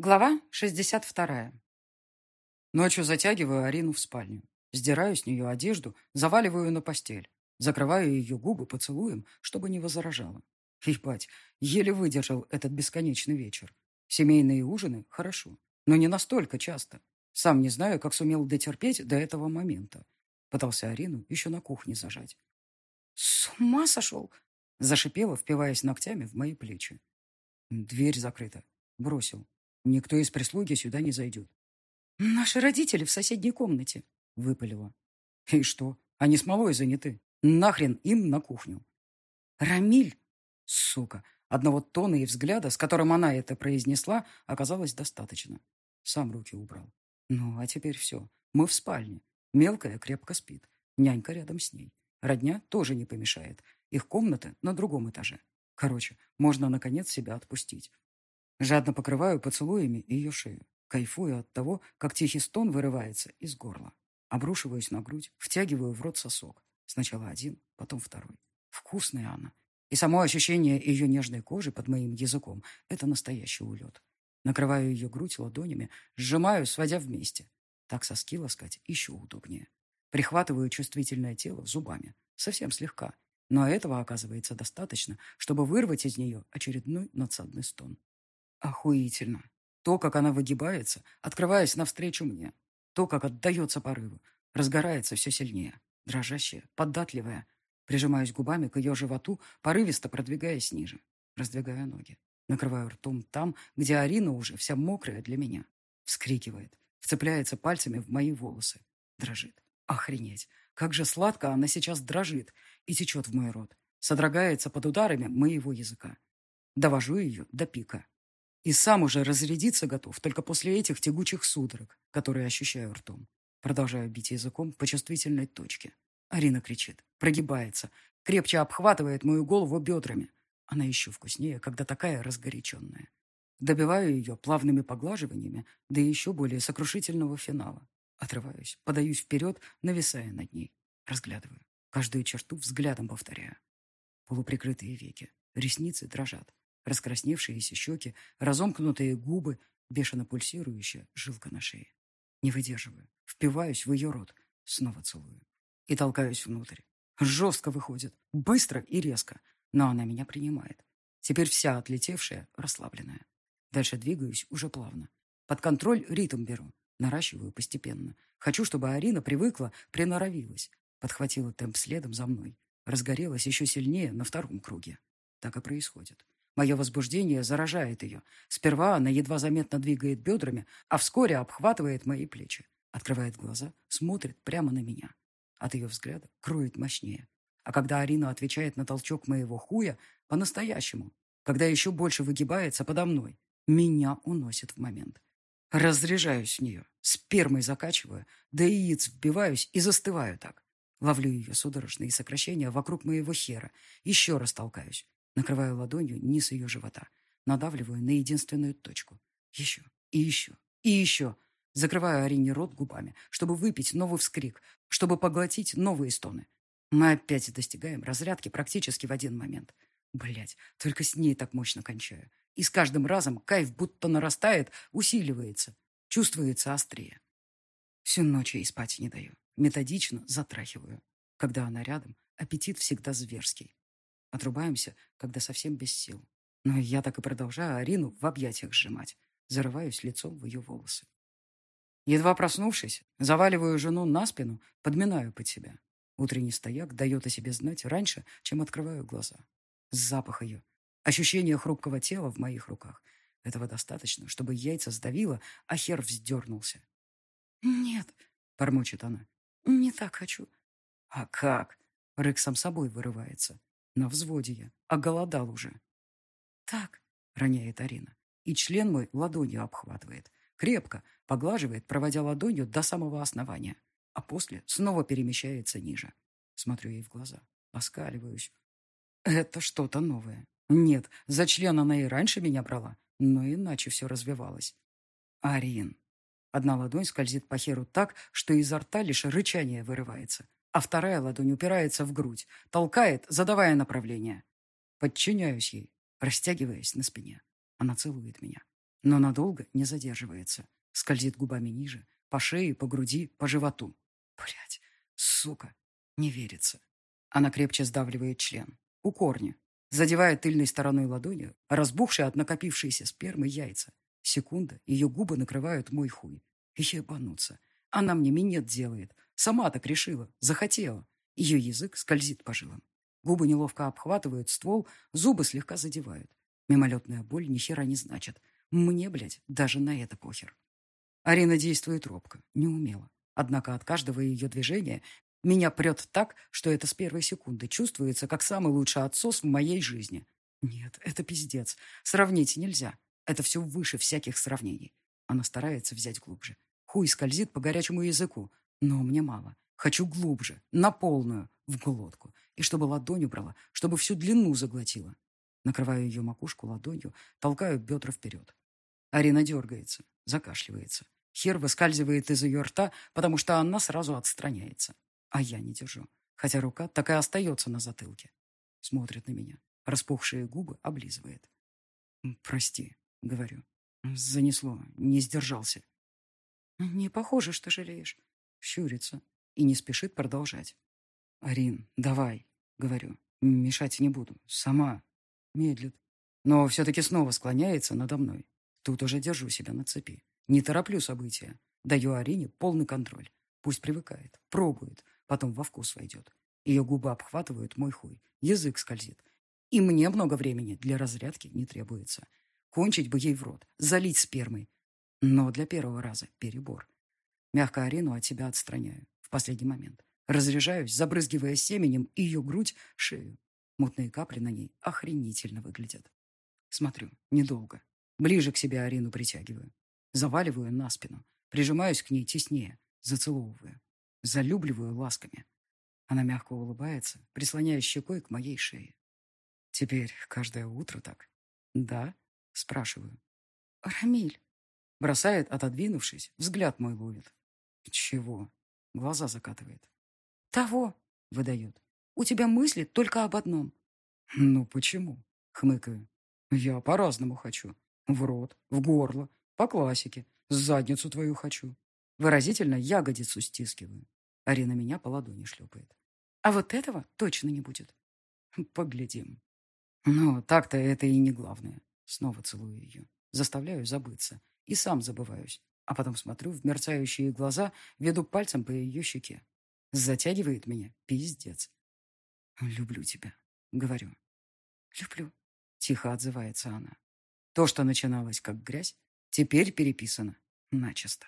Глава 62. Ночью затягиваю Арину в спальню. Сдираю с нее одежду, заваливаю на постель. Закрываю ее губы поцелуем, чтобы не возражала. Ебать, еле выдержал этот бесконечный вечер. Семейные ужины – хорошо, но не настолько часто. Сам не знаю, как сумел дотерпеть до этого момента. Пытался Арину еще на кухне зажать. «С ума сошел!» – зашипела, впиваясь ногтями в мои плечи. Дверь закрыта. Бросил. Никто из прислуги сюда не зайдет. «Наши родители в соседней комнате», — выпалила. «И что? Они с малой заняты. Нахрен им на кухню». «Рамиль!» Сука! Одного тона и взгляда, с которым она это произнесла, оказалось достаточно. Сам руки убрал. Ну, а теперь все. Мы в спальне. Мелкая крепко спит. Нянька рядом с ней. Родня тоже не помешает. Их комната на другом этаже. Короче, можно, наконец, себя отпустить. Жадно покрываю поцелуями ее шею. Кайфую от того, как тихий стон вырывается из горла. Обрушиваюсь на грудь, втягиваю в рот сосок. Сначала один, потом второй. Вкусная она. И само ощущение ее нежной кожи под моим языком – это настоящий улет. Накрываю ее грудь ладонями, сжимаю, сводя вместе. Так соски ласкать еще удобнее. Прихватываю чувствительное тело зубами. Совсем слегка. Но этого оказывается достаточно, чтобы вырвать из нее очередной надсадный стон. Охуительно. То, как она выгибается, открываясь навстречу мне. То, как отдается порыву. Разгорается все сильнее. Дрожащая, податливая. Прижимаюсь губами к ее животу, порывисто продвигаясь ниже. Раздвигая ноги. Накрываю ртом там, где Арина уже вся мокрая для меня. Вскрикивает. Вцепляется пальцами в мои волосы. Дрожит. Охренеть. Как же сладко она сейчас дрожит и течет в мой рот. Содрогается под ударами моего языка. Довожу ее до пика. И сам уже разрядиться готов только после этих тягучих судорог, которые ощущаю ртом. Продолжаю бить языком по чувствительной точке. Арина кричит, прогибается, крепче обхватывает мою голову бедрами. Она еще вкуснее, когда такая разгоряченная. Добиваю ее плавными поглаживаниями до еще более сокрушительного финала. Отрываюсь, подаюсь вперед, нависая над ней. Разглядываю. Каждую черту взглядом повторяю. Полуприкрытые веки. Ресницы дрожат раскрасневшиеся щеки, разомкнутые губы, бешено пульсирующая жилка на шее. Не выдерживаю, впиваюсь в ее рот, снова целую. И толкаюсь внутрь. Жестко выходит, быстро и резко, но она меня принимает. Теперь вся отлетевшая, расслабленная. Дальше двигаюсь уже плавно. Под контроль ритм беру, наращиваю постепенно. Хочу, чтобы Арина привыкла, приноровилась. Подхватила темп следом за мной. Разгорелась еще сильнее на втором круге. Так и происходит. Мое возбуждение заражает ее. Сперва она едва заметно двигает бедрами, а вскоре обхватывает мои плечи. Открывает глаза, смотрит прямо на меня. От ее взгляда кроет мощнее. А когда Арина отвечает на толчок моего хуя, по-настоящему, когда еще больше выгибается подо мной, меня уносит в момент. Разряжаюсь в нее, спермой закачиваю, до яиц вбиваюсь и застываю так. Ловлю ее судорожные сокращения вокруг моего хера, еще раз толкаюсь. Накрываю ладонью низ ее живота. Надавливаю на единственную точку. Еще, и еще, и еще. Закрываю Арине рот губами, чтобы выпить новый вскрик, чтобы поглотить новые стоны. Мы опять достигаем разрядки практически в один момент. Блять, только с ней так мощно кончаю. И с каждым разом кайф будто нарастает, усиливается, чувствуется острее. Всю ночь ей спать не даю. Методично затрахиваю. Когда она рядом, аппетит всегда зверский. Отрубаемся, когда совсем без сил. Но я так и продолжаю Арину в объятиях сжимать. Зарываюсь лицом в ее волосы. Едва проснувшись, заваливаю жену на спину, подминаю под себя. Утренний стояк дает о себе знать раньше, чем открываю глаза. Запах ее, ощущение хрупкого тела в моих руках. Этого достаточно, чтобы яйца сдавило, а хер вздернулся. «Нет», — бормочет она, — «не так хочу». «А как?» — рык сам собой вырывается. На взводе я, оголодал уже. «Так», — роняет Арина, и член мой ладонью обхватывает. Крепко, поглаживает, проводя ладонью до самого основания, а после снова перемещается ниже. Смотрю ей в глаза, оскаливаюсь. Это что-то новое. Нет, за член она и раньше меня брала, но иначе все развивалось. Арин. Одна ладонь скользит по херу так, что изо рта лишь рычание вырывается а вторая ладонь упирается в грудь, толкает, задавая направление. Подчиняюсь ей, растягиваясь на спине. Она целует меня. но надолго не задерживается. Скользит губами ниже, по шее, по груди, по животу. Блять, сука, не верится. Она крепче сдавливает член. У корня. Задевает тыльной стороной ладонью, разбухшие от накопившейся спермы яйца. Секунда, ее губы накрывают мой хуй. Ебануться. Она мне минет делает. Сама так решила. Захотела. Ее язык скользит по жилам. Губы неловко обхватывают ствол, зубы слегка задевают. Мимолетная боль ни хера не значит. Мне, блядь, даже на это похер. Арина действует робко, неумело. Однако от каждого ее движения меня прет так, что это с первой секунды чувствуется, как самый лучший отсос в моей жизни. Нет, это пиздец. Сравнить нельзя. Это все выше всяких сравнений. Она старается взять глубже. Хуй скользит по горячему языку. Но мне мало. Хочу глубже, на полную, в глотку. И чтобы ладонь убрала, чтобы всю длину заглотила. Накрываю ее макушку ладонью, толкаю бедра вперед. Арина дергается, закашливается. Хер выскальзывает из ее рта, потому что она сразу отстраняется. А я не держу, хотя рука так и остается на затылке. Смотрит на меня, распухшие губы облизывает. «Прости», — говорю. «Занесло, не сдержался». «Не похоже, что жалеешь». Щурится и не спешит продолжать. «Арин, давай», — говорю. «Мешать не буду. Сама». Медлит. Но все-таки снова склоняется надо мной. Тут уже держу себя на цепи. Не тороплю события. Даю Арине полный контроль. Пусть привыкает, пробует, потом во вкус войдет. Ее губы обхватывают мой хуй, язык скользит. И мне много времени для разрядки не требуется. Кончить бы ей в рот, залить спермой. Но для первого раза перебор. Мягко Арину от себя отстраняю в последний момент. Разряжаюсь, забрызгивая семенем ее грудь, шею. Мутные капли на ней охренительно выглядят. Смотрю, недолго. Ближе к себе Арину притягиваю. Заваливаю на спину. Прижимаюсь к ней теснее. Зацеловываю. Залюбливаю ласками. Она мягко улыбается, прислоняя щекой к моей шее. Теперь каждое утро так. Да? Спрашиваю. Рамиль. Бросает, отодвинувшись, взгляд мой ловит. Чего? Глаза закатывает. Того, выдает. У тебя мысли только об одном. Ну почему? Хмыкаю. Я по-разному хочу. В рот, в горло, по классике. Задницу твою хочу. Выразительно ягодицу стискиваю. Арина меня по ладони шлепает. А вот этого точно не будет. Поглядим. Но так-то это и не главное. Снова целую ее. Заставляю забыться. И сам забываюсь. А потом смотрю в мерцающие глаза, веду пальцем по ее щеке. Затягивает меня пиздец. «Люблю тебя», — говорю. «Люблю», — тихо отзывается она. То, что начиналось как грязь, теперь переписано начисто.